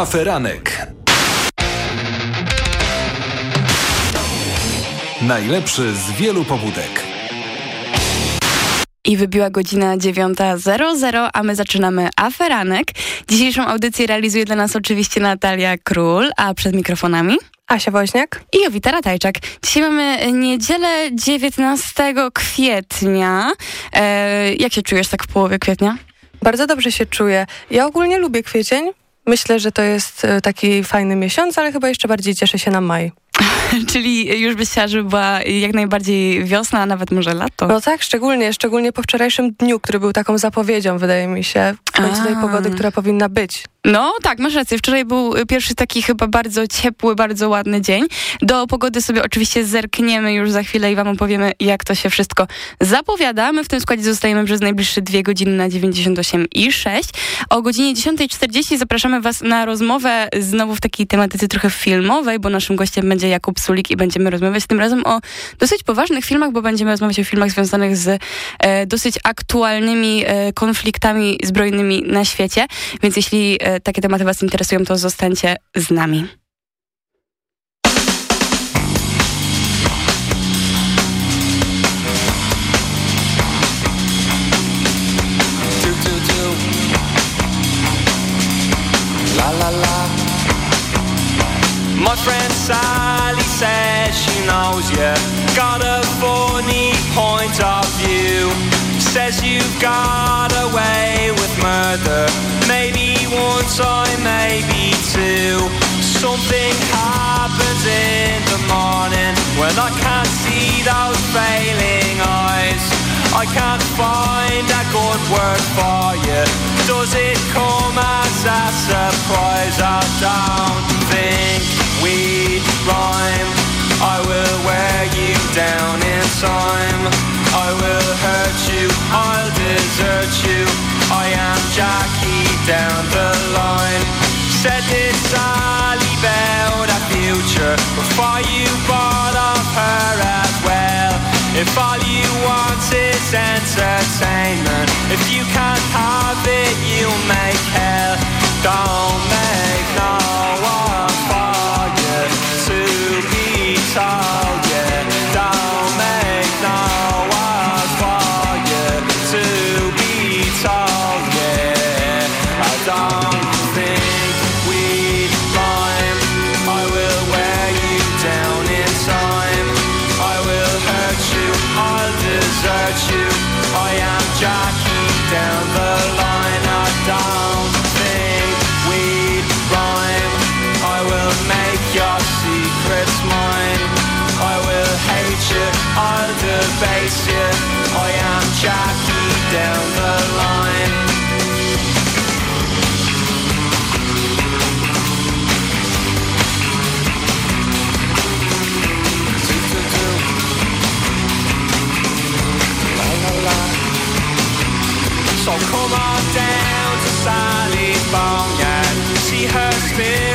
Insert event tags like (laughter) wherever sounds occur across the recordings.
Aferanek. Najlepszy z wielu pobudek. I wybiła godzina 9.00, a my zaczynamy aferanek. Dzisiejszą audycję realizuje dla nas oczywiście Natalia Król, a przed mikrofonami Asia Woźniak i Jowita Ratajczak. Dzisiaj mamy niedzielę 19 kwietnia. E, jak się czujesz tak w połowie kwietnia? Bardzo dobrze się czuję. Ja ogólnie lubię kwiecień. Myślę, że to jest e, taki fajny miesiąc, ale chyba jeszcze bardziej cieszę się na maj. (laughs) (laughs) Czyli już byś chciała, żeby była jak najbardziej wiosna, a nawet może lato. No tak, szczególnie, szczególnie po wczorajszym dniu, który był taką zapowiedzią, wydaje mi się, w końcu tej pogody, która powinna być. No tak, masz rację. Wczoraj był pierwszy taki chyba bardzo ciepły, bardzo ładny dzień. Do pogody sobie oczywiście zerkniemy już za chwilę i wam opowiemy, jak to się wszystko zapowiada. My w tym składzie zostajemy przez najbliższe dwie godziny na 98 i 6. O godzinie 10.40 zapraszamy was na rozmowę znowu w takiej tematyce trochę filmowej, bo naszym gościem będzie Jakub Sulik i będziemy rozmawiać tym razem o dosyć poważnych filmach, bo będziemy rozmawiać o filmach związanych z e, dosyć aktualnymi e, konfliktami zbrojnymi na świecie. Więc jeśli e, takie tematy Was interesują, to zostańcie z nami. La la la. My friend says she knows you got a funny point of view. Says you've got away with murder. Maybe one time, maybe two. Something happens in the morning When I can't see those failing eyes. I can't find a good word for you. Does it come as a surprise? I don't think we'd rhyme. I will wear you down in time. I will hurt you, I'll desert you. I am Jackie down the line. Said this Sally about a future Before you bought off her as well. If all you want is entertainment If you can't have it, you'll make hell. Don't make no one far down to Sally Bong, Bongan. See her spin.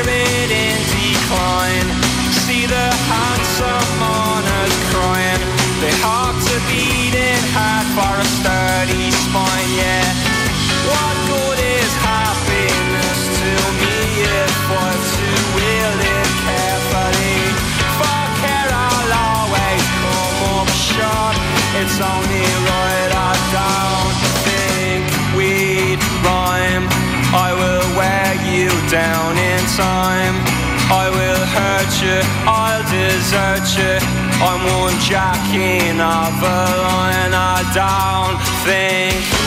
You, I'll desert you. I'm one jacking of a line I don't think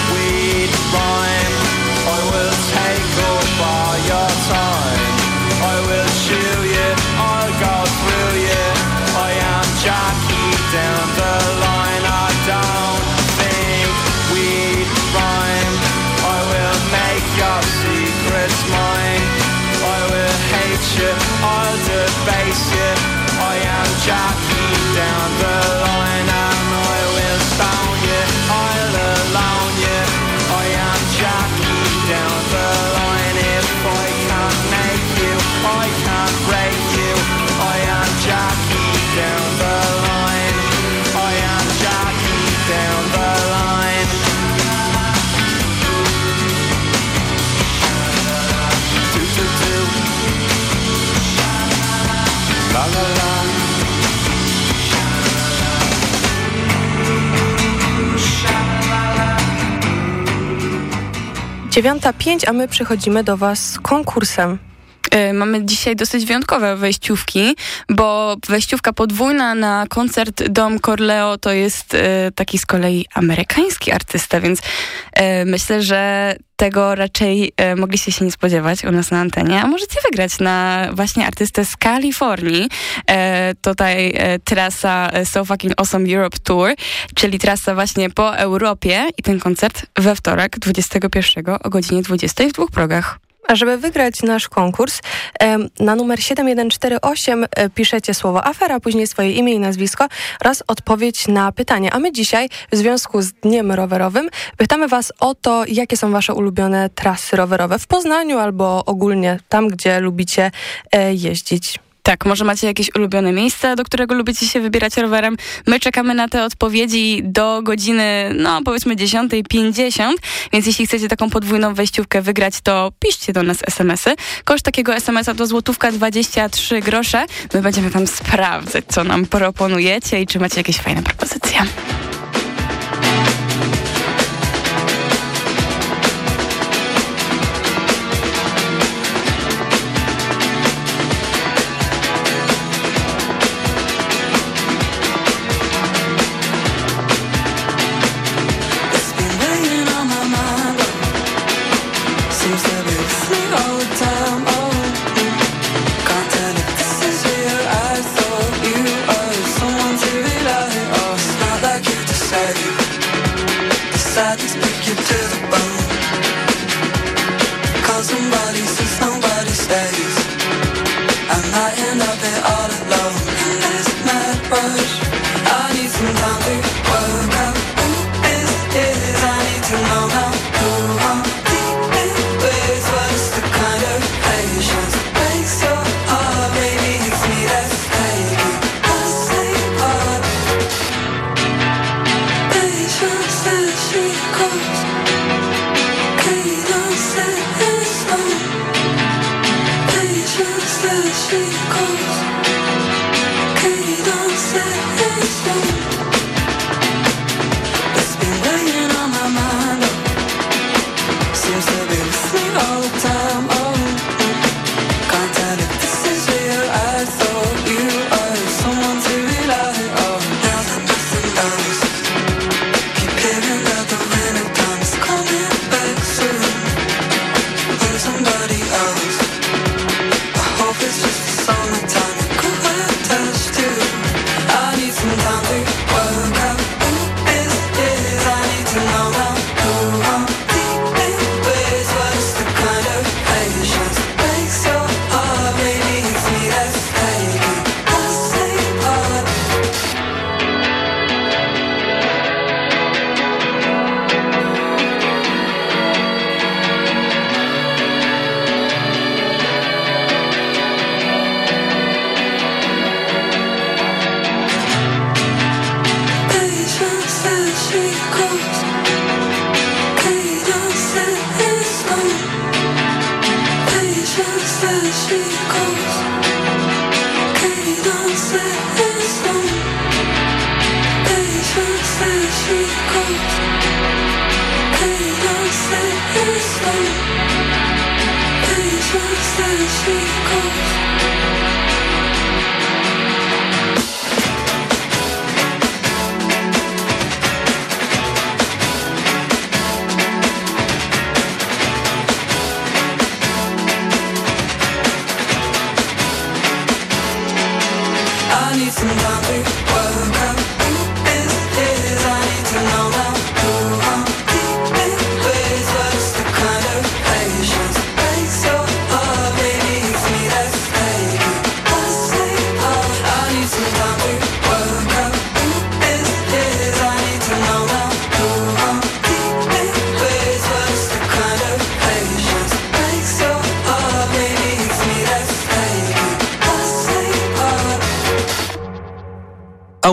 9.05, a my przychodzimy do Was z konkursem. E, mamy dzisiaj dosyć wyjątkowe wejściówki, bo wejściówka podwójna na koncert Dom Corleo to jest e, taki z kolei amerykański artysta, więc e, myślę, że tego raczej mogliście się nie spodziewać u nas na antenie, a możecie wygrać na właśnie artystę z Kalifornii. tutaj trasa So Fucking Awesome Europe Tour, czyli trasa właśnie po Europie i ten koncert we wtorek 21 o godzinie 20 w dwóch progach. Żeby wygrać nasz konkurs, na numer 7148 e, piszecie słowo afera, później swoje imię i nazwisko oraz odpowiedź na pytanie. A my dzisiaj w związku z Dniem Rowerowym pytamy Was o to, jakie są Wasze ulubione trasy rowerowe w Poznaniu albo ogólnie tam, gdzie lubicie e, jeździć. Tak, może macie jakieś ulubione miejsce, do którego lubicie się wybierać rowerem. My czekamy na te odpowiedzi do godziny, no powiedzmy 10.50, więc jeśli chcecie taką podwójną wejściówkę wygrać, to piszcie do nas SMS-y. Koszt takiego SMS-a to złotówka 23 grosze. My będziemy tam sprawdzać, co nam proponujecie i czy macie jakieś fajne propozycje.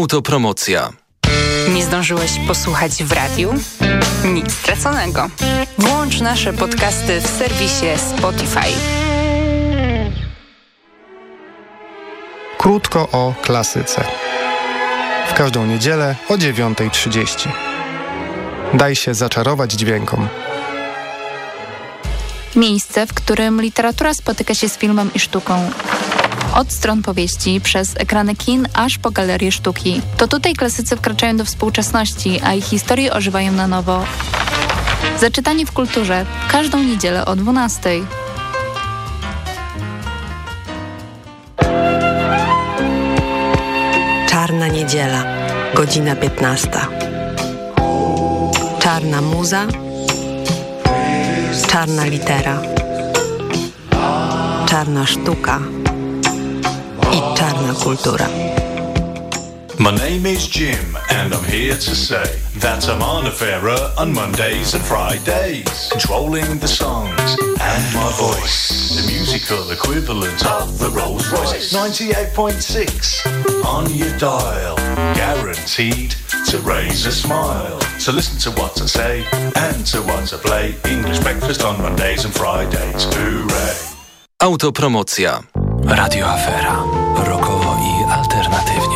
Autopromocja. Nie zdążyłeś posłuchać w radiu? Nic straconego. Włącz nasze podcasty w serwisie Spotify. Krótko o klasyce. W każdą niedzielę o 9.30. Daj się zaczarować dźwiękom. Miejsce, w którym literatura spotyka się z filmem i sztuką od stron powieści, przez ekrany kin, aż po galerie sztuki. To tutaj klasycy wkraczają do współczesności, a ich historie ożywają na nowo. Zaczytanie w kulturze każdą niedzielę o 12. Czarna niedziela, godzina 15. Czarna muza, czarna litera, czarna sztuka Kultura. My name is Jim, and I'm here to say that I'm on a fairer on Mondays and Fridays, controlling the songs and my voice, the musical equivalent of the Rolls Royce. 98.6 on your dial, guaranteed to raise a smile. So listen to what I say and to what I play. English breakfast on Mondays and Fridays. Hooray! Autopromocja. Radio Afera. alternatywnie.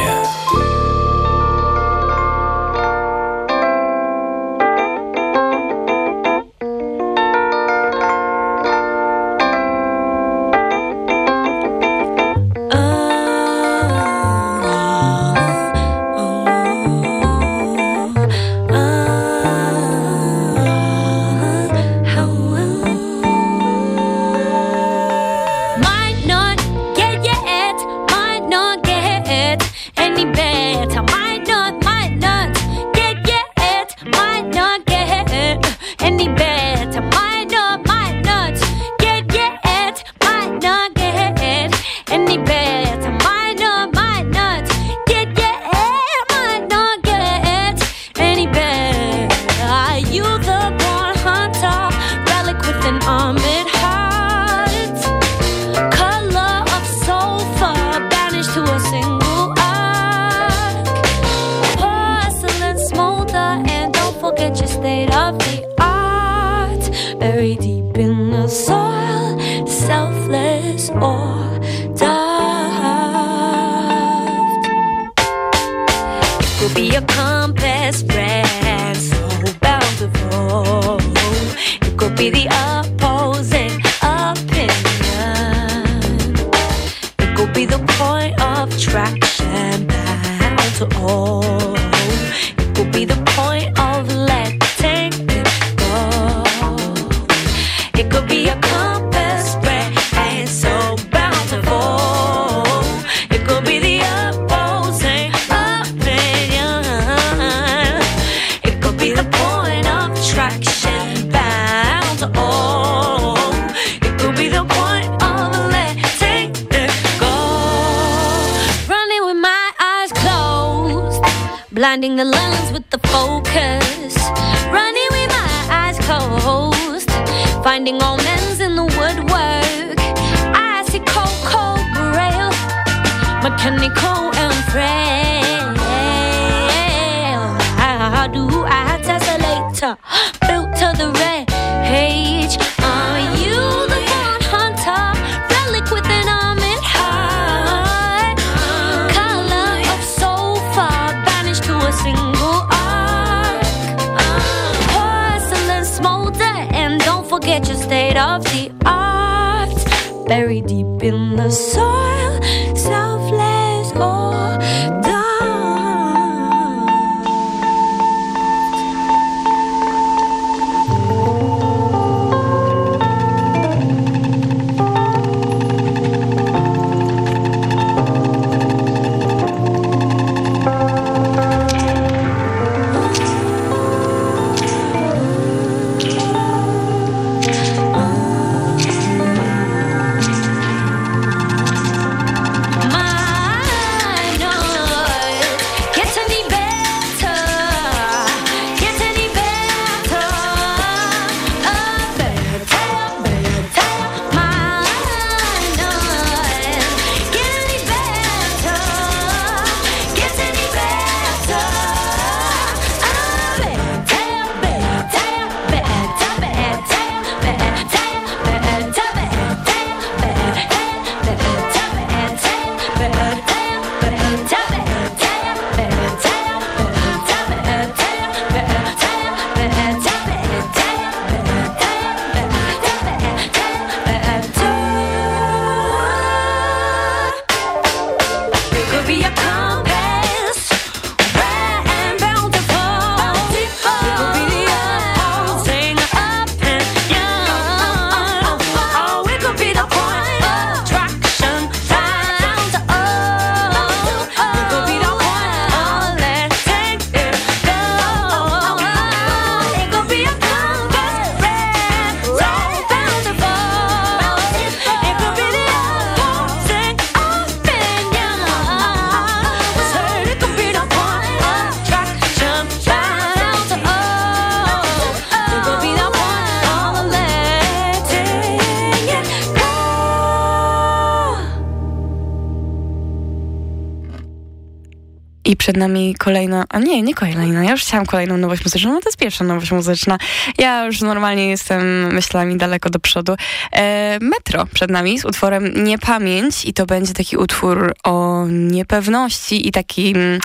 Przed nami kolejna, a nie, nie kolejna, ja już chciałam kolejną nowość muzyczną, no to jest pierwsza nowość muzyczna. Ja już normalnie jestem myślami daleko do przodu. E, metro przed nami z utworem Niepamięć i to będzie taki utwór o niepewności i taki mm,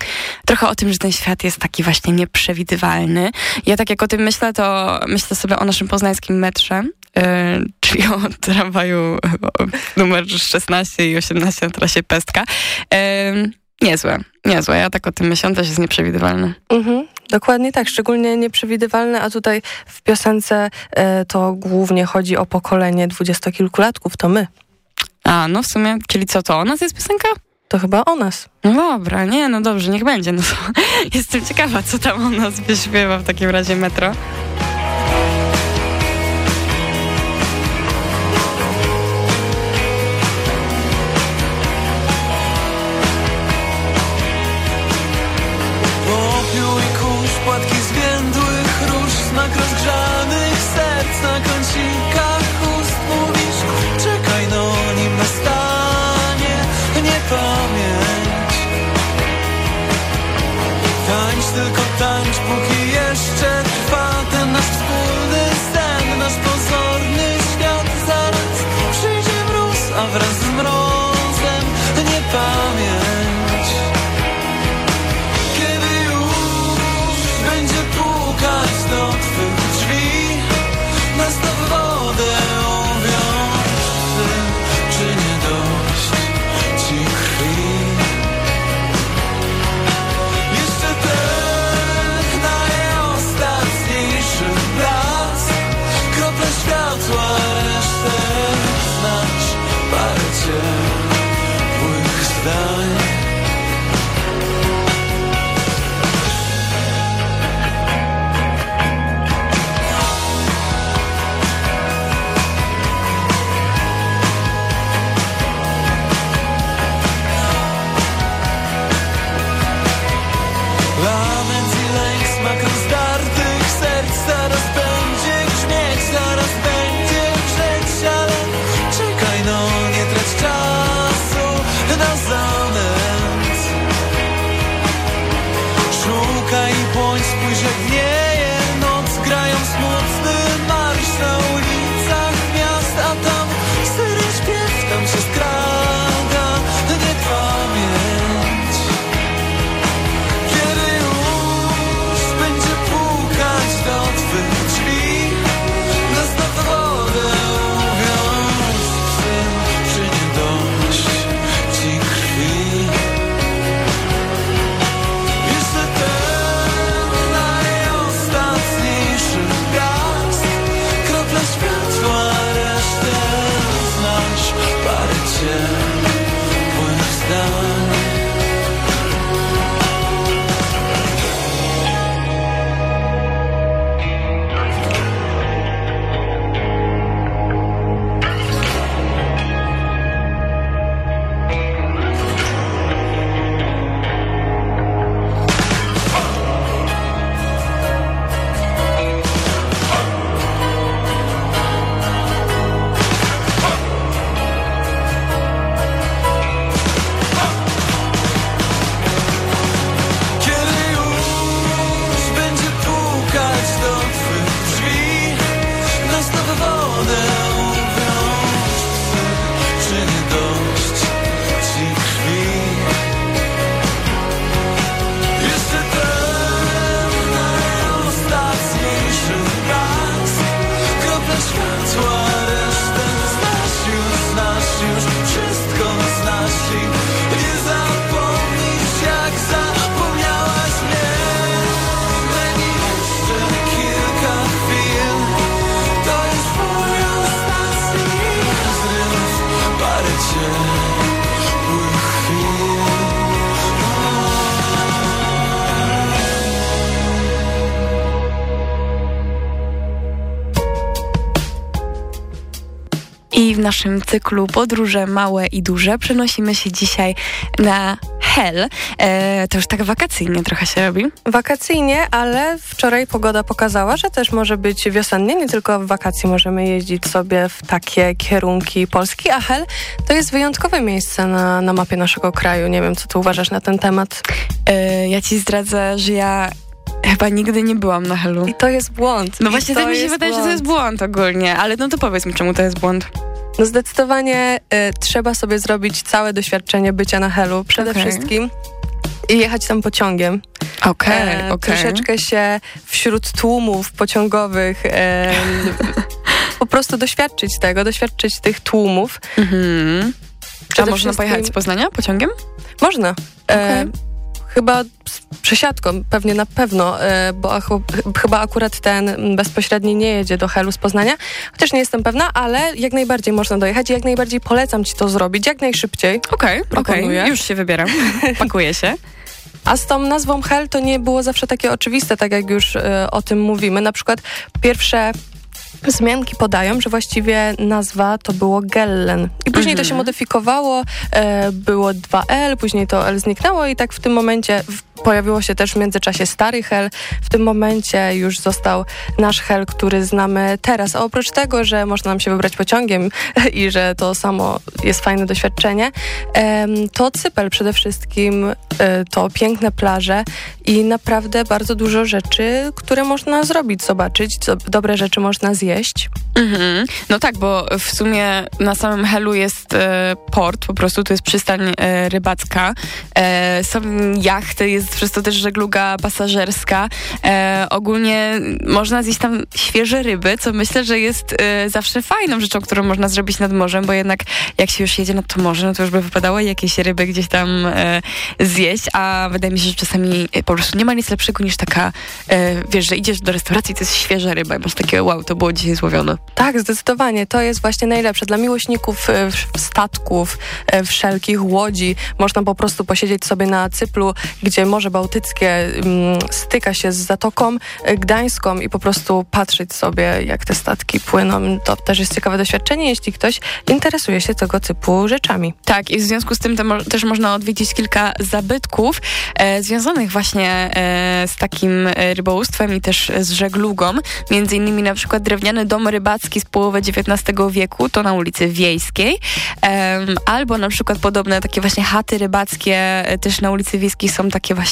trochę o tym, że ten świat jest taki właśnie nieprzewidywalny. Ja tak jak o tym myślę, to myślę sobie o naszym poznańskim metrze, e, czyli o tramwaju numer 16 i 18 na trasie Pestka. Niezłe, niezłe. Ja tak o tym myślę, też jest nieprzewidywalny. Mhm, dokładnie tak, szczególnie nieprzewidywalne, a tutaj w piosence e, to głównie chodzi o pokolenie dwudziestokilkulatków, to my. A, no w sumie, czyli co, to o nas jest piosenka? To chyba o nas. No dobra, nie, no dobrze, niech będzie. No to (laughs) jestem ciekawa, co tam o nas wyśpiewa w takim razie metro. Naszym cyklu Podróże Małe i Duże przenosimy się dzisiaj na Hel. E, to już tak wakacyjnie trochę się robi. Wakacyjnie, ale wczoraj pogoda pokazała, że też może być wiosennie. Nie tylko w wakacji możemy jeździć sobie w takie kierunki Polski. A Hel to jest wyjątkowe miejsce na, na mapie naszego kraju. Nie wiem, co ty uważasz na ten temat. E, ja ci zdradzę, że ja Chyba nigdy nie byłam na Helu. I to jest błąd. No I właśnie to tak mi się wydaje, że to błąd. jest błąd ogólnie, ale no to powiedz mi, czemu to jest błąd. No zdecydowanie y, trzeba sobie zrobić całe doświadczenie bycia na Helu. Przede Okej. wszystkim i jechać tam pociągiem. Okej, E, okej. Troszeczkę się wśród tłumów pociągowych e, (laughs) po prostu doświadczyć tego, doświadczyć tych tłumów. Mhm. A można pojechać z Poznania pociągiem? Można. E, Okej. Chyba z przesiadką, pewnie na pewno, e, bo chyba akurat ten bezpośredni nie jedzie do Helu z Poznania. Chociaż nie jestem pewna, ale jak najbardziej można dojechać i jak najbardziej polecam ci to zrobić, jak najszybciej. Okej, okej, Proponuję. już się wybieram. (laughs) Pakuję się. A z tą nazwą Hel to nie było zawsze takie oczywiste, tak jak już e, o tym mówimy. Na przykład pierwsze wzmianki podają, że właściwie nazwa to było Gellen. I później to się modyfikowało, e, było 2L, później to L zniknęło i tak w tym momencie w, pojawiło się też w międzyczasie stary Hel. W tym momencie już został nasz Hel, który znamy teraz. A oprócz tego, że można nam się wybrać pociągiem (laughs) i że to samo jest fajne doświadczenie, to Cypel przede wszystkim, e, to piękne plaże i naprawdę bardzo dużo rzeczy, które można zrobić, zobaczyć. Dobre rzeczy można zjeść. Mhm. No tak, bo w sumie na samym Helu jest e, port, po prostu to jest przystań e, rybacka. Są jachty, jest przez to też żegluga pasażerska. E, ogólnie można zjeść tam świeże ryby, co myślę, że jest e, zawsze fajną rzeczą, którą można zrobić nad morzem, bo jednak jak się już jedzie nad to morze, no to już by wypadało jakieś ryby gdzieś tam e, zjeść, a wydaje mi się, że czasami e, po prostu nie ma nic lepszego niż taka, e, wiesz, że idziesz do restauracji to jest świeża ryba i masz takie, wow, to było dzisiaj złowione. Tak, zdecydowanie. To jest właśnie najlepsze. Dla miłośników e, statków, wszelkich łodzi, można po prostu posiedzieć sobie na Cyplu, gdzie Morze Bałtyckie mm, styka się z Zatoką e, Gdańską i po prostu patrzeć sobie, jak te statki płyną. To też jest ciekawe doświadczenie, jeśli ktoś interesuje się tego typu rzeczami. Tak, i w związku z tym też można odwiedzić kilka zabytków e, związanych właśnie e, z takim e, rybołówstwem i też z żeglugą. Między innymi na przykład drewniany dom rybacki z połowy XIX wieku, to na ulicy Wiejskiej. Em, albo na przykład podobne takie właśnie chaty rybackie e, też na ulicy Wiejskiej są takie właśnie,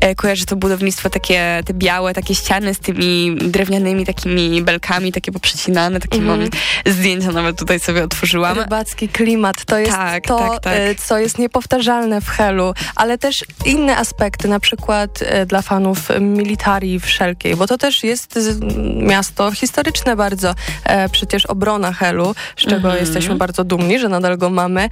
e, kojarzę to budownictwo, takie te białe, takie ściany z tymi drewnianymi takimi belkami, takie poprzecinane, takie Mhm. mam zdjęcia nawet tutaj sobie otworzyłam. Rybacki klimat to jest Tak, to, tak, tak. e, co jest niepowtarzalne w Helu, ale też inne aspekty, na przykład e, dla fanów militarii wszelkiej, bo to też jest miasto historyczne bardzo. Przecież obrona Helu, z czego Mhm. jesteśmy bardzo dumni, że nadal go mamy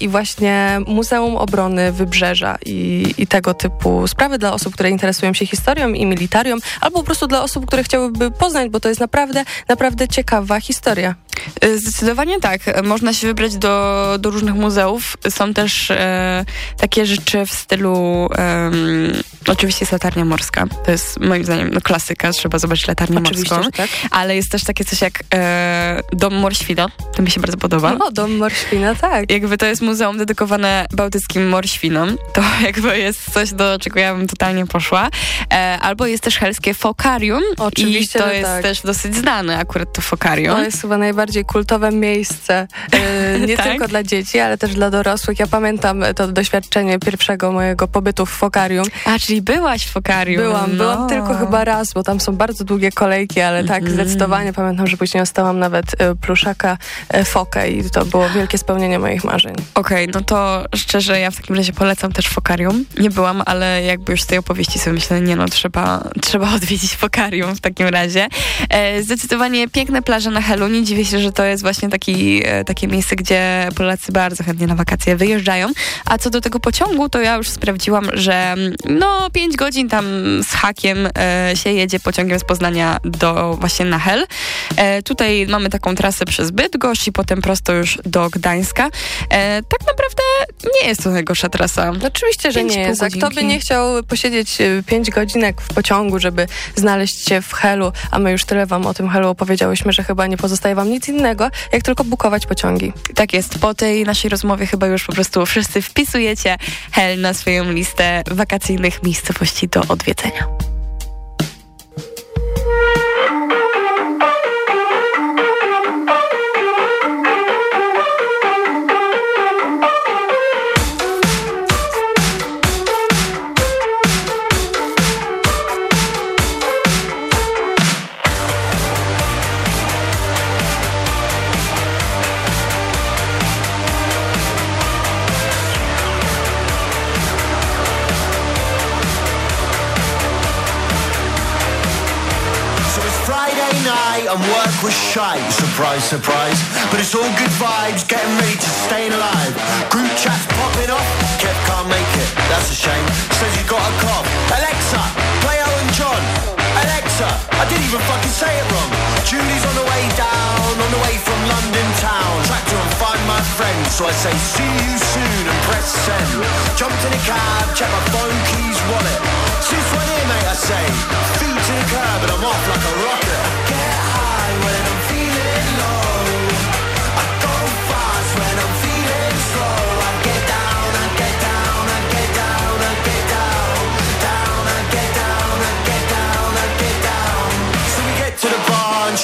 i właśnie Muzeum Obrony Wybrzeża i, i tego typu sprawy dla osób, które interesują się historią i militarią, albo po prostu dla osób, które chciałyby poznać, bo to jest naprawdę, naprawdę ciekawa historia. E, Zdecydowanie tak. Można się wybrać do, do różnych muzeów. Są też e, takie rzeczy w stylu em, oczywiście jest latarnia morska. To jest moim zdaniem no, klasyka. Trzeba zobaczyć latarnię Oczywiście, morską. tak. Ale jest też takie coś jak e, Dom Morświna. To mi się bardzo podoba. No, dom Morświna, tak. Jakby to jest muzeum dedykowane bałtyckim morświnom. To (laughs) jakby jest coś, do czego ja bym totalnie poszła. E, albo jest też helskie fokarium. Oczywiście, I to jest tak. też dosyć znane akurat to fokarium. To jest chyba najbardziej kultowe miejsce, e, nie (laughs) Tak? tylko dla dzieci, ale też dla dorosłych. Ja pamiętam to doświadczenie pierwszego mojego pobytu w Fokarium. A, czyli byłaś w Fokarium. Byłam, no. byłam tylko chyba raz, bo tam są bardzo długie kolejki, ale tak Mhm. zdecydowanie pamiętam, że później dostałam nawet e, pluszaka e, fokę i to było wielkie spełnienie moich marzeń. Okej, no to szczerze ja w takim razie polecam też Fokarium. Nie byłam, ale jakby już z tej opowieści sobie myślę, nie no, trzeba, trzeba (laughs) odwiedzić Fokarium w takim razie. E, zdecydowanie piękne plaże na Helu. Nie dziwię się, że to jest właśnie taki, e, takie miejsce, gdzie Polacy bardzo chętnie na wakacje wyjeżdżają. A co do tego pociągu, to ja już sprawdziłam, że mm, no 5 godzin tam z hakiem e, się jedzie pociągiem z Poznania do właśnie na Hel. E, tutaj mamy taką trasę przez Bydgoszcz i potem prosto już do Gdańska. E, tak naprawdę nie jest to najgorsza trasa. Oczywiście, że nie jest. A kto by nie chciał posiedzieć 5 godzinek w pociągu, żeby znaleźć się w Helu, a my już tyle wam o tym Helu opowiedziałyśmy, że chyba nie pozostaje wam nic innego, jak tylko bukować pociągi. Tak jest. Po tej naszej rozmowie chyba już po prostu wszyscy wpisujecie Hel na swoją listę wakacyjnych miejscowości do odwiedzenia. Shite, surprise, surprise. But it's all good vibes, getting ready to stay alive. Group chats popping off, Kev can't make it, that's a shame. Says he's got a cough. Alexa, play Owen John. Alexa, I didn't even fucking say it wrong. Julie's on the way down, on the way from London town. Track to and find my friend, so I say see you soon and press send. Jumped in a cab, check my phone, keys, wallet. Since when here, mate, I say. Feet to the curb and I'm off like a rocket.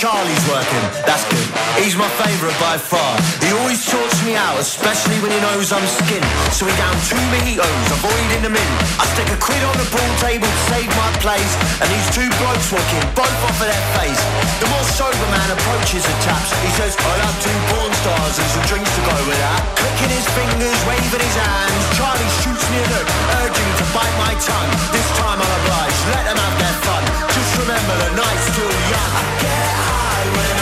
Charlie's working, that's good. He's my favourite by far. He always sorts me out, especially when he knows I'm skint. So we down two mojitos, avoiding the min. I stick a quid on the pool table to save my place. And these two blokes walking, both off of their face. The more sober man approaches the taps. He says, I'll have two porn stars and some drinks to go with that. Clicking his fingers, waving his hands. Charlie shoots me a look, urging to bite my tongue. This time I'll oblige, let them have their fun. Just remember the night's still young. I get high when I'm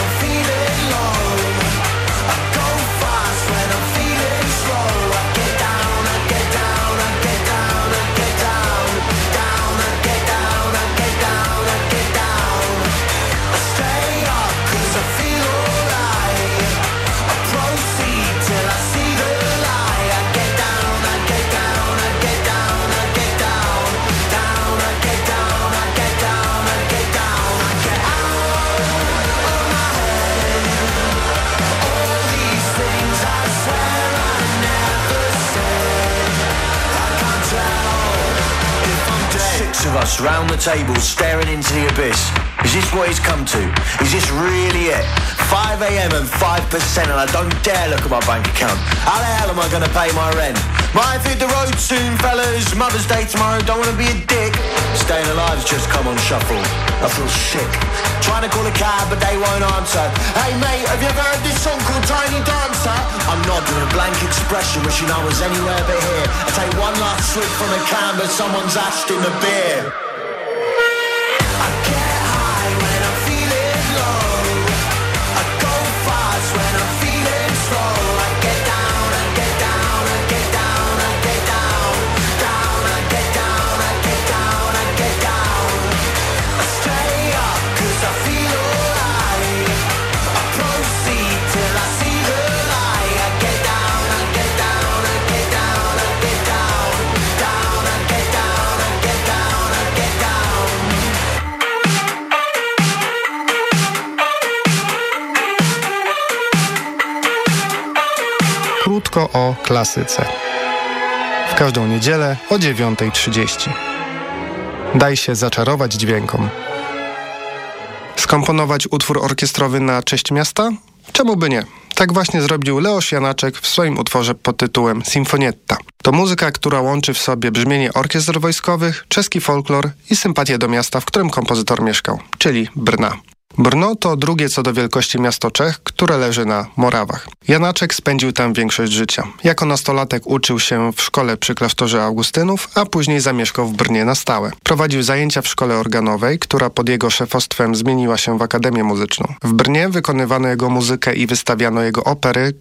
us round the table staring into the abyss. Is this what it's come to? Is this really it? 5 a.m. and 5% and I don't dare look at my bank account. How the hell am I going to pay my rent? Might hit the road soon, fellas. Mother's Day tomorrow, don't want to be a dick. Staying alive's just come on shuffle. I feel sick. Trying to call a cab, but they won't answer. Hey mate, have you ever heard this song called Tiny Dancer? I'm nodding a blank expression, wishing I was anywhere but here. I take one last swig from a can, but someone's ashed in the beer. Krótko o klasyce. W każdą niedzielę o 9.30. Daj się zaczarować dźwiękom. Skomponować utwór orkiestrowy na cześć miasta? Czemu by nie? Tak właśnie zrobił Leoś Janaczek w swoim utworze pod tytułem Sinfonietta. To muzyka, która łączy w sobie brzmienie orkiestr wojskowych, czeski folklor i sympatię do miasta, w którym kompozytor mieszkał, czyli Brna. Brno to drugie co do wielkości miasto Czech, które leży na Morawach. Janaczek spędził tam większość życia. Jako nastolatek uczył się w szkole przy klasztorze Augustynów, a później zamieszkał w Brnie na stałe. Prowadził zajęcia w szkole organowej, która pod jego szefostwem zmieniła się w Akademię Muzyczną. W Brnie wykonywano jego muzykę i wystawiano jego opery,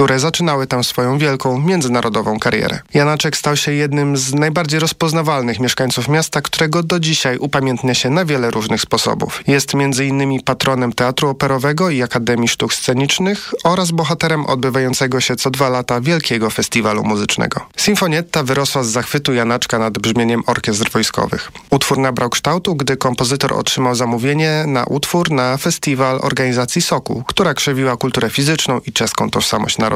które zaczynały tam swoją wielką międzynarodową karierę. Janaczek stał się jednym z najbardziej rozpoznawalnych mieszkańców miasta, którego do dzisiaj upamiętnia się na wiele różnych sposobów. Jest m.in. patronem Teatru Operowego i Akademii Sztuk Scenicznych oraz bohaterem odbywającego się co dwa lata Wielkiego Festiwalu Muzycznego. Sinfonietta wyrosła z zachwytu Janaczka nad brzmieniem orkiestr wojskowych. Utwór nabrał kształtu, gdy kompozytor otrzymał zamówienie na utwór na festiwal organizacji Soku, która krzewiła kulturę fizyczną i czeską tożsamość narodową.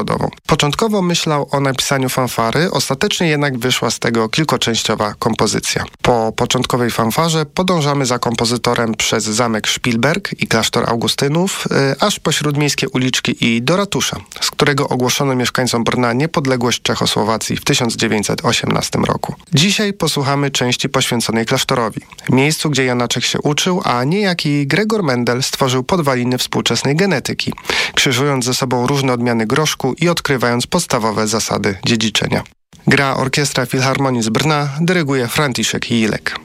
Początkowo myślał o napisaniu fanfary, ostatecznie jednak wyszła z tego kilkoczęściowa kompozycja. Po początkowej fanfarze podążamy za kompozytorem przez zamek Spielberg i klasztor Augustynów, y, aż po śródmiejskie uliczki i do ratusza, z którego ogłoszono mieszkańcom Brna niepodległość Czechosłowacji w 1918 roku. Dzisiaj posłuchamy części poświęconej klasztorowi, miejscu, gdzie Janaczek się uczył, a niejaki Gregor Mendel stworzył podwaliny współczesnej genetyki, krzyżując ze sobą różne odmiany groszku i odkrywając podstawowe zasady dziedziczenia. Gra Orkiestra Filharmonii z Brna, dyryguje Franciszek Jilek.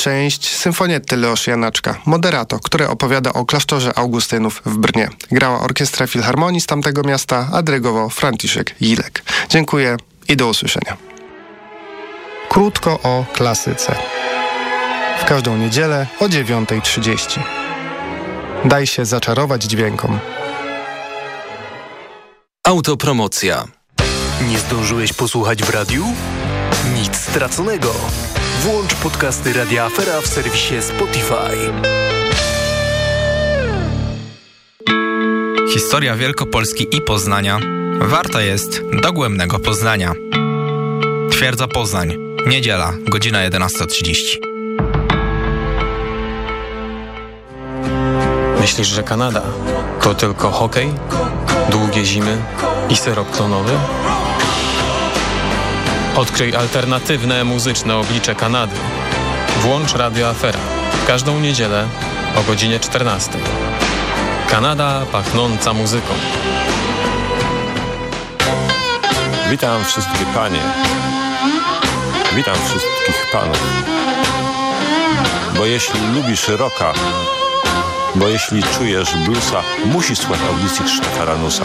Część symfonietty Leosza Janaczka, Moderato, które opowiada o klasztorze Augustynów w Brnie. Grała Orkiestra Filharmonii z tamtego miasta, a dyrygował Franciszek Jilek. Dziękuję i do usłyszenia. Krótko o klasyce. W każdą niedzielę o 9.30. Daj się zaczarować dźwiękom. Autopromocja. Nie zdążyłeś posłuchać w radiu? Nic straconego. Włącz podcasty Radia Afera w serwisie Spotify. Historia Wielkopolski i Poznania warta jest dogłębnego poznania. Twierdza Poznań. Niedziela, godzina 11.30. Myślisz, że Kanada to tylko hokej, długie zimy i syrop klonowy? Odkryj alternatywne muzyczne oblicze Kanady. Włącz Radio Afera każdą niedzielę o godzinie 14. Kanada pachnąca muzyką. Witam wszystkie panie. Witam wszystkich panów. Bo jeśli lubisz rocka, bo jeśli czujesz bluesa, musisz słuchać audycji Krzysztofa Ranusa.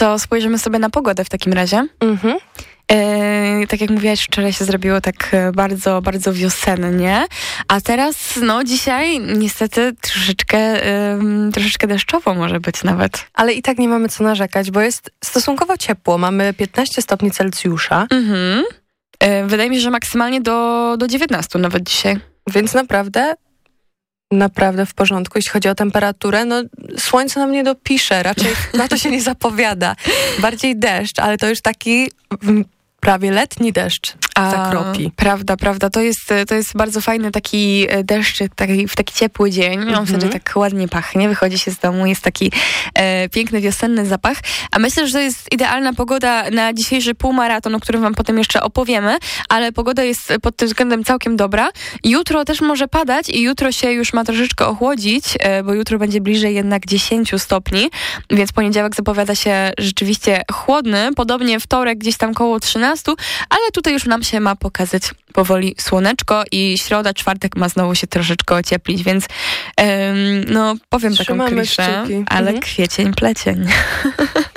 Co, spojrzymy sobie na pogodę w takim razie? Mhm. E, tak jak mówiłaś, wczoraj się zrobiło tak e, bardzo, bardzo wiosennie, a teraz, no dzisiaj niestety troszeczkę, em, troszeczkę deszczowo może być nawet. Ale i tak nie mamy co narzekać, bo jest stosunkowo ciepło. Mamy 15 stopni Celsjusza. Mhm. E, wydaje mi się, że maksymalnie do, do 19 nawet dzisiaj. Więc naprawdę, naprawdę w porządku. Jeśli chodzi o temperaturę, no słońce nam nie dopisze, raczej (laughs) na to się nie zapowiada. Bardziej deszcz, ale to już taki mm, prawie letni deszcz zakropi. Prawda, prawda. To jest, to jest bardzo fajny taki e, deszczyk taki, w taki ciepły dzień. On Mhm. wtedy tak ładnie pachnie. Wychodzi się z domu, jest taki e, piękny wiosenny zapach. A myślę, że to jest idealna pogoda na dzisiejszy półmaraton, o którym wam potem jeszcze opowiemy, ale pogoda jest pod tym względem całkiem dobra. Jutro też może padać i jutro się już ma troszeczkę ochłodzić, e, bo jutro będzie bliżej jednak 10 stopni, więc poniedziałek zapowiada się rzeczywiście chłodny. Podobnie wtorek gdzieś tam koło 13, ale tutaj już nam się ma pokazać powoli słoneczko i środa, czwartek ma znowu się troszeczkę ocieplić, więc em, no powiem taką Trzymamy kliszę, kciuki. ale Mhm. kwiecień, plecień. (laughs)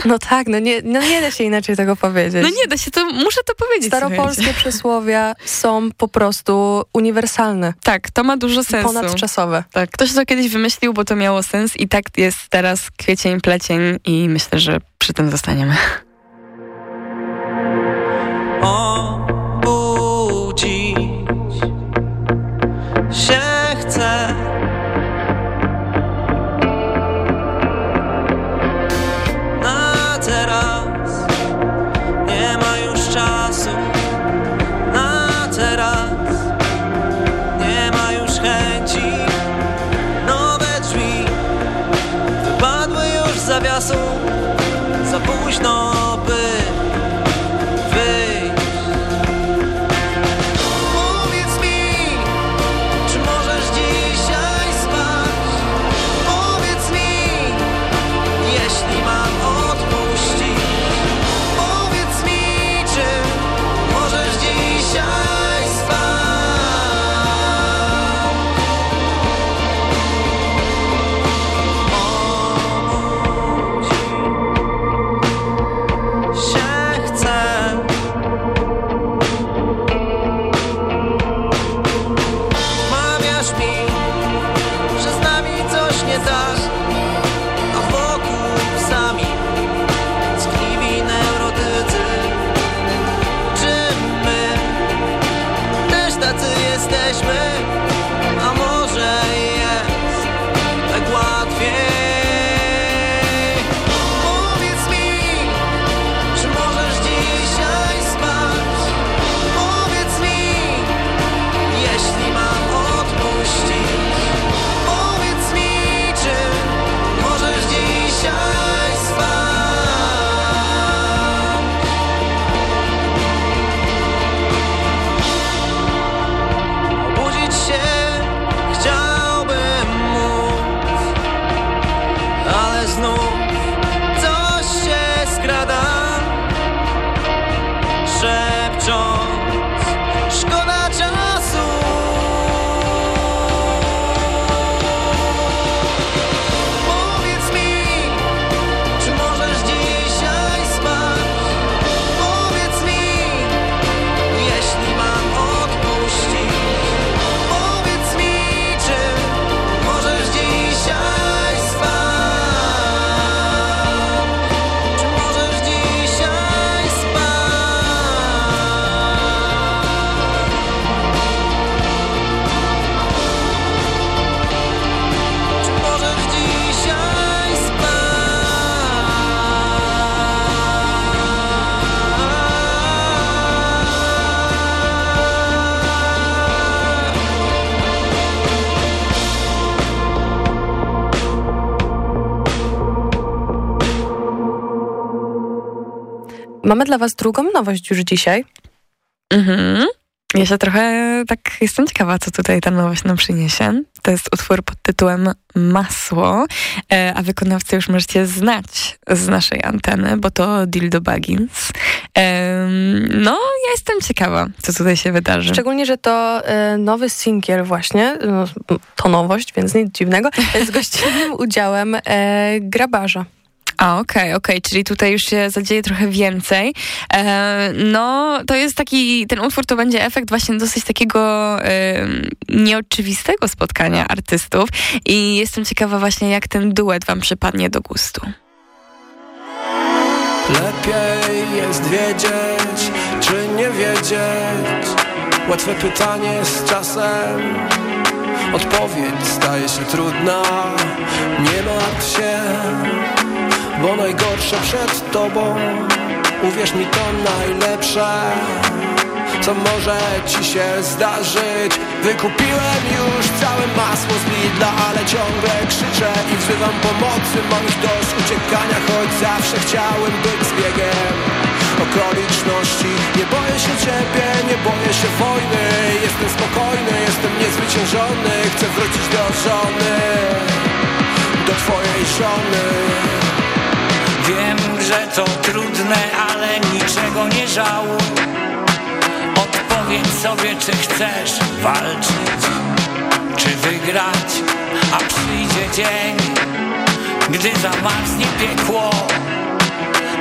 No tak, no nie, no nie da się inaczej tego powiedzieć. No nie da się, to muszę to powiedzieć. Staropolskie słuchajcie. przysłowia są po prostu uniwersalne. Tak, to ma dużo sensu. Ponadczasowe. Tak, ktoś to kiedyś wymyślił, bo to miało sens i tak jest teraz kwiecień, plecień i myślę, że przy tym zostaniemy. Się chce. Na teraz nie ma już czasu. Na teraz nie ma już chęci. Nowe drzwi wypadły już z zawiasu. Za późno Mamy dla was drugą nowość już dzisiaj. Mhm. Ja się trochę tak jestem ciekawa, co tutaj ta nowość nam przyniesie. To jest utwór pod tytułem Masło, e, a wykonawcę już możecie znać z naszej anteny, bo to Dildo Baggins. No, ja jestem ciekawa, co tutaj się wydarzy. Szczególnie, że to e, nowy singiel właśnie, no, to nowość, więc nic dziwnego, z (laughs) gościnnym udziałem e, grabarza. A, okej, okej, czyli tutaj już się zadzieje trochę więcej. E, no, to jest taki, ten utwór to będzie efekt właśnie dosyć takiego e, nieoczywistego spotkania artystów i jestem ciekawa właśnie, jak ten duet wam przypadnie do gustu. Lepiej jest wiedzieć, czy nie wiedzieć Łatwe pytanie z czasem Odpowiedź staje się trudna Nie martw się, bo najgorsze przed tobą Uwierz mi to najlepsze co może ci się zdarzyć. Wykupiłem już całe masło z Lidla Ale ciągle krzyczę i wzywam pomocy. Mam już dość uciekania, choć zawsze chciałem być zbiegiem okoliczności Nie boję się ciebie, nie boję się wojny. Jestem spokojny, jestem niezwyciężony Chcę wrócić do żony Do twojej żony to trudne, ale niczego nie żałuj Odpowiedz sobie, czy chcesz walczyć, czy wygrać A przyjdzie dzień, gdy zamarznie piekło.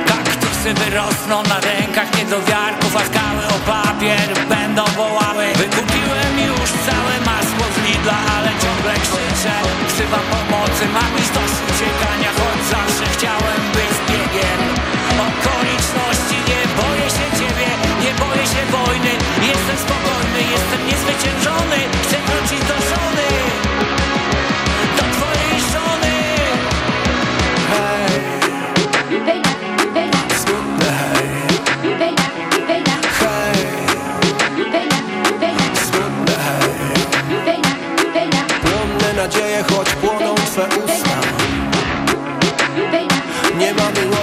Kaktusy wyrosną na rękach niedowiarków A skały o papier będą wołały. Wykupiłem już całe masło z Lidla, ale ciągle krzyczę. Wzywam pomocy, mam już dość uciekania Choć zawsze chciałem być Okoliczności, nie boję się ciebie, nie boję się wojny. Jestem spokojny, jestem niezwyciężony. Chcę wrócić do żony Do twojej żony. Hej choć płoną twe usta. Nie ma miłości,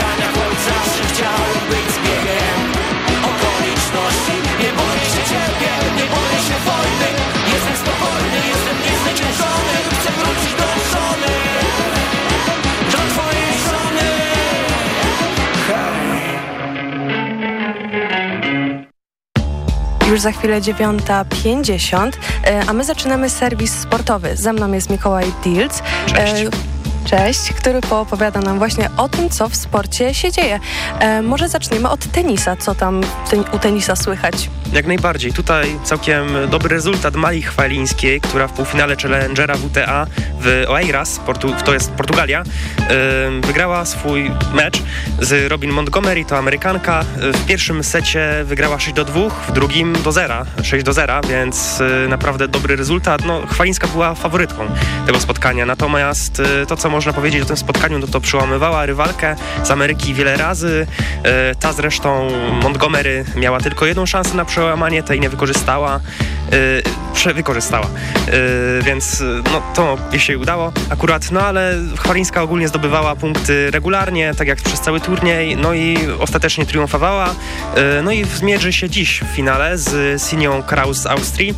Już za chwilę 9.50, e, a my zaczynamy serwis sportowy. Ze mną jest Mikołaj Dilc. Cześć. Cześć, który poopowiada nam właśnie o tym, co w sporcie się dzieje. E, może zaczniemy od tenisa. Co tam u tenisa słychać? Jak najbardziej. Tutaj całkiem dobry rezultat Mali Chwalińskiej, która w półfinale Challengera WTA w Oeiras, Portu, to jest Portugalia, wygrała swój mecz z Robin Montgomery, to Amerykanka. W pierwszym secie wygrała 6 do 2, w drugim do 0, 6 do 0, więc yy, naprawdę dobry rezultat. No, Chwalińska była faworytką tego spotkania, natomiast yy, to, co można powiedzieć o tym spotkaniu, no to przełamywała rywalkę z Ameryki wiele razy. Yy, ta zresztą Montgomery miała tylko jedną szansę na przełamanie, tej nie wykorzystała. Yy, prze wykorzystała. Yy, więc yy, no, to jej się udało akurat, no ale Chwalińska ogólnie zdobywała punkty regularnie, tak jak przez cały turniej, no i ostatecznie triumfowała. Yy, no i zmierzy się dziś w finale z Sinią Kraus z Austrii.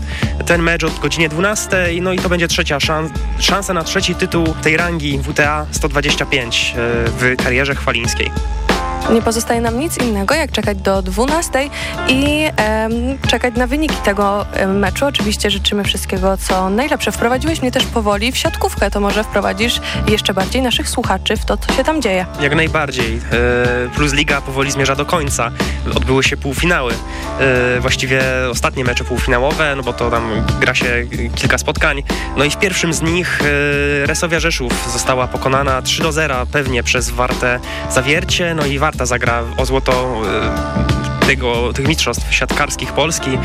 Ten mecz od godzinie 12, no i to będzie trzecia szans szansa na trzeci tytuł tej rangi WTA 125 yy, w karierze Chwalińskiej. Nie pozostaje nam nic innego, jak czekać do 12 i em, czekać na wyniki tego meczu. Oczywiście życzymy wszystkiego, co najlepsze. Wprowadziłeś mnie też powoli w siatkówkę, to może wprowadzisz jeszcze bardziej naszych słuchaczy w to, co się tam dzieje. Jak najbardziej. E, Plus Liga powoli zmierza do końca. Odbyły się półfinały. E, Właściwie ostatnie mecze półfinałowe, no bo to tam gra się kilka spotkań. No i w pierwszym z nich e, Resowia Rzeszów została pokonana 3 do 0 pewnie przez Wartę Zawiercie. No i Warta zagra o złoto e, tego, tych mistrzostw siatkarskich Polski.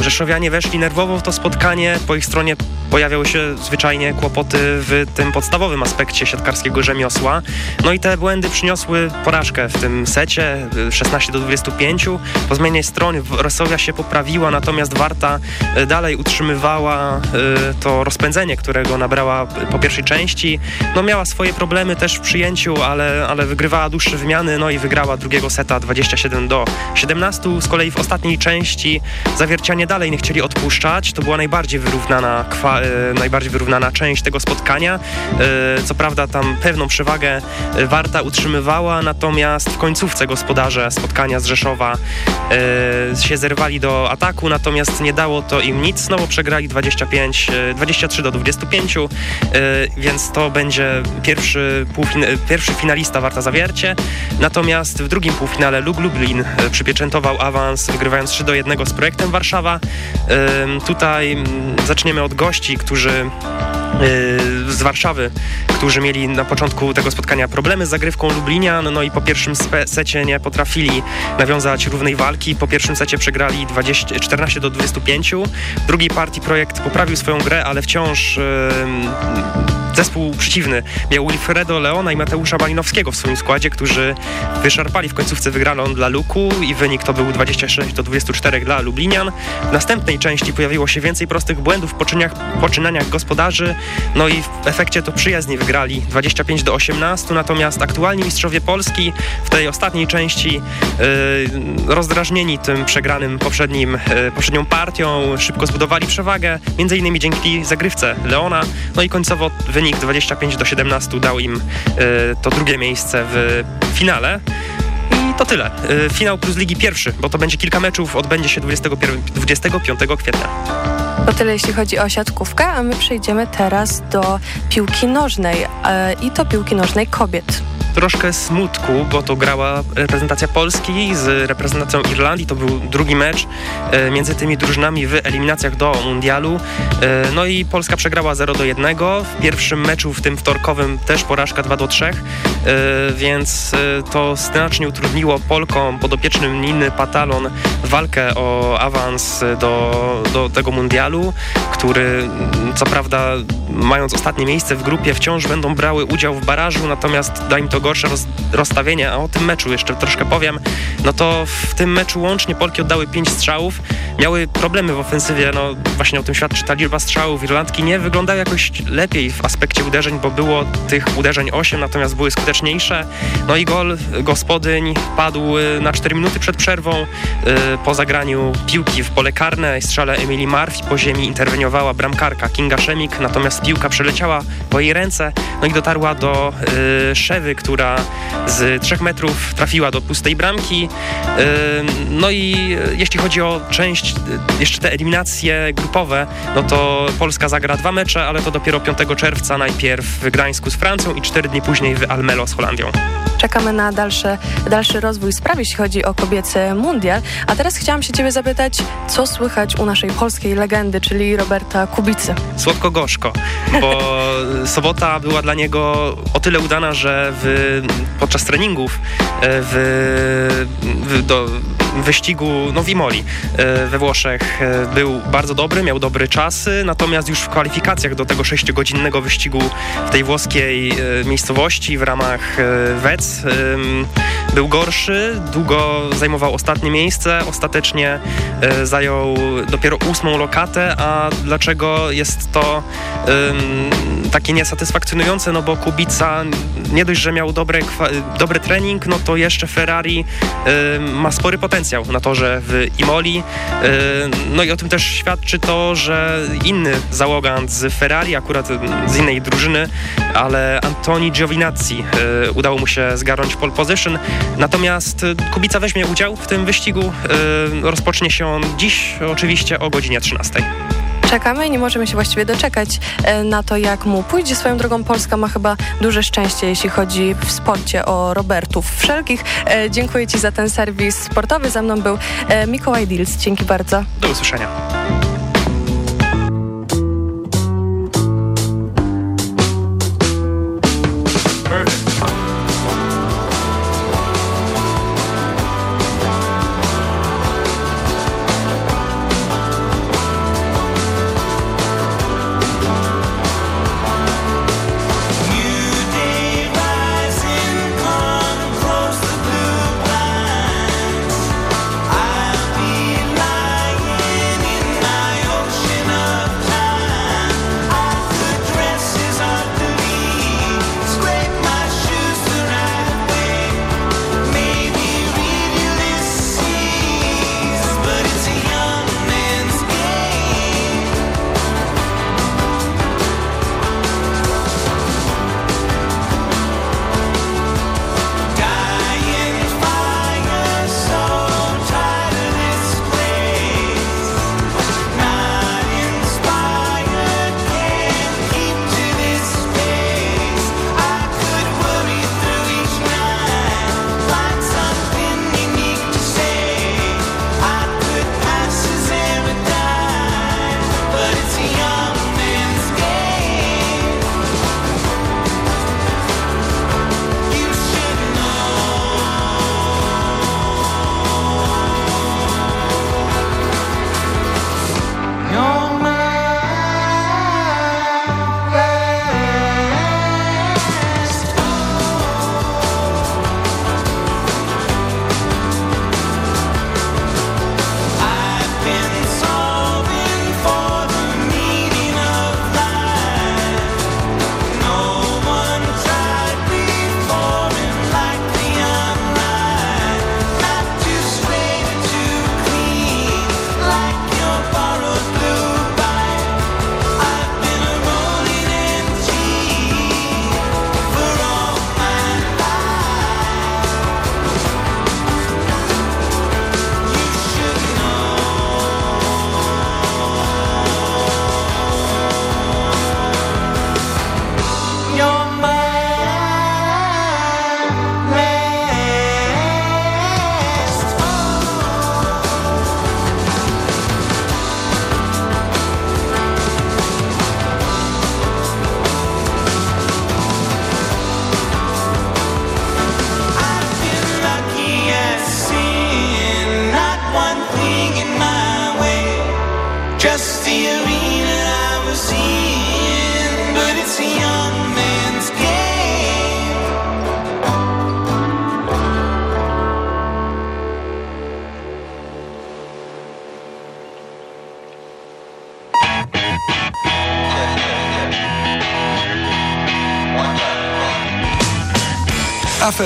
Rzeszowianie weszli nerwowo w to spotkanie, po ich stronie pojawiały się zwyczajnie kłopoty w tym podstawowym aspekcie siatkarskiego rzemiosła. No i te błędy przyniosły porażkę w tym secie, y, 16 do 25. Po zmianie stron Rosowia się poprawiła, natomiast Warta y, dalej utrzymywała y, to rozpędzenie, którego nabrała po pierwszej części. No miała swoje problemy też w przyjęciu, ale, ale wygrywała dłuższe wymiany, no i wygrała drugiego seta 27 do 17. Z kolei w ostatniej części zawiercianie dalej nie chcieli odpuszczać. To była najbardziej wyrównana, kwa, e, najbardziej wyrównana część tego spotkania. E, Co prawda tam pewną przewagę e, Warta utrzymywała, natomiast w końcówce gospodarze spotkania z Rzeszowa się zerwali do ataku, natomiast nie dało to im nic. Znowu przegrali 25, e, 23 do 25, e, więc to będzie pierwszy, pierwszy finalista Warta Zawiercie. Natomiast w drugim półfinale Lug Lublin przypieczętował awans, wygrywając 3 do 1 z projektem Warszawa. Ym, Tutaj mm, zaczniemy od gości, którzy z Warszawy, którzy mieli na początku tego spotkania problemy z zagrywką Lublinian, no i po pierwszym secie nie potrafili nawiązać równej walki. Po pierwszym secie przegrali 20, 14 do 25. W drugiej partii projekt poprawił swoją grę, ale wciąż ym, zespół przeciwny miał Wilfredo Leona i Mateusza Malinowskiego w swoim składzie, którzy wyszarpali w końcówce wygraną dla Luku i wynik to był 26 do 24 dla Lublinian. W następnej części pojawiło się więcej prostych błędów w poczynaniach gospodarzy, no i w efekcie to przyjaźni wygrali 25 do 18, natomiast aktualni mistrzowie Polski w tej ostatniej części yy, rozdrażnieni tym przegranym poprzednim, yy, poprzednią partią szybko zbudowali przewagę, między innymi dzięki zagrywce Leona, no i końcowo wynik 25 do 17 dał im yy, to drugie miejsce w finale. To tyle. Yy, Finał plus Ligi pierwszy, bo to będzie kilka meczów, odbędzie się 21, 25 kwietnia. To tyle jeśli chodzi o siatkówkę, a my przejdziemy teraz do piłki nożnej e, i to piłki nożnej kobiet. troszkę smutku, bo to grała reprezentacja Polski z reprezentacją Irlandii. To był drugi mecz e, między tymi drużynami w eliminacjach do Mundialu. E, No i Polska przegrała 0 do 1. W pierwszym meczu, w tym wtorkowym, też porażka 2 do 3, e, więc to znacznie utrudniło Polkom podopiecznym Niny Patalon walkę o awans do, do tego Mundialu, który mm, co prawda mając ostatnie miejsce w grupie wciąż będą brały udział w barażu, natomiast da im to gorsze roz, rozstawienie, a o tym meczu jeszcze troszkę powiem, no to w tym meczu łącznie Polki oddały 5 strzałów, miały problemy w ofensywie, no właśnie o tym świadczy ta liczba strzałów. Irlandki nie wyglądały jakoś lepiej w aspekcie uderzeń, bo było tych uderzeń 8, natomiast były skuteczniejsze. No i gol gospodyń padł y, na 4 minuty przed przerwą y, po zagraniu piłki w pole karne strzale Emily Murphy po ziemi interweniowała bramkarka Kinga Szemik, natomiast piłka przeleciała po jej ręce, no i dotarła do y, Szewy, która z 3 metrów trafiła do pustej bramki. Y, no i y, jeśli chodzi o część, y, jeszcze te eliminacje grupowe, no to Polska zagra dwa mecze, ale to dopiero 5 czerwca najpierw w Gdańsku z Francją i 4 dni później w Almelo z Holandią. Czekamy na dalszy, dalszy rozwój spraw, jeśli chodzi o kobiecy mundial. A teraz chciałam się ciebie zapytać, co słychać u naszej polskiej legendy, czyli Roberta Kubicy. Słodko-gorzko, bo (laughs) sobota była dla niego o tyle udana, że w, podczas treningów e, w, w, do wyścigu no, w Imoli e, we Włoszech e, był bardzo dobry, miał dobre czasy, natomiast już w kwalifikacjach do tego sześciogodzinnego wyścigu w tej włoskiej e, miejscowości w ramach WEC był gorszy, długo zajmował ostatnie miejsce, ostatecznie zajął dopiero ósmą lokatę, a dlaczego jest to takie niesatysfakcjonujące, no bo Kubica nie dość, że miał dobre, dobry trening, no to jeszcze Ferrari ma spory potencjał na torze w Imoli. E, No i o tym też świadczy to, że inny załogant z Ferrari, akurat z innej drużyny, ale Antoni Giovinazzi e, udało mu się zgarnąć pole position. Natomiast Kubica weźmie udział w tym wyścigu. E, Rozpocznie się on dziś oczywiście o godzinie 13. Czekamy i nie możemy się właściwie doczekać e, na to, jak mu pójdzie. Swoją drogą Polska ma chyba duże szczęście, jeśli chodzi w sporcie o Robertów wszelkich. E, Dziękuję Ci za ten serwis sportowy. Ze mną był e, Mikołaj Dils. Dzięki bardzo. Do usłyszenia.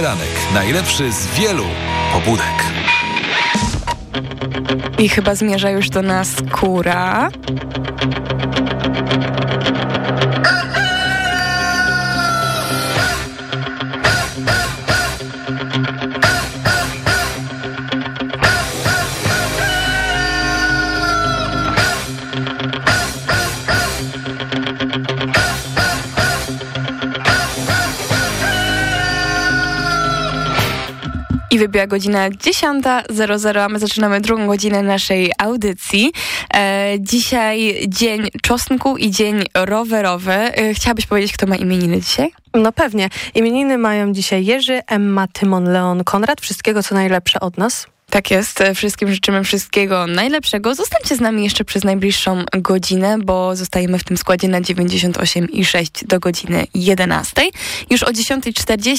Aferanek. Najlepszy z wielu pobudek. I chyba zmierza już do nas kura. Wybiła godzina 10.00, a my zaczynamy drugą godzinę naszej audycji. E, dzisiaj dzień czosnku i dzień rowerowy. E, chciałabyś powiedzieć, kto ma imieniny dzisiaj? No pewnie. Imieniny mają dzisiaj Jerzy, Emma, Tymon, Leon, Konrad. Wszystkiego, co najlepsze od nas. Tak jest. Wszystkim życzymy wszystkiego najlepszego. Zostańcie z nami jeszcze przez najbliższą godzinę, bo zostajemy w tym składzie na 98,6 do godziny 11. Już o 10.40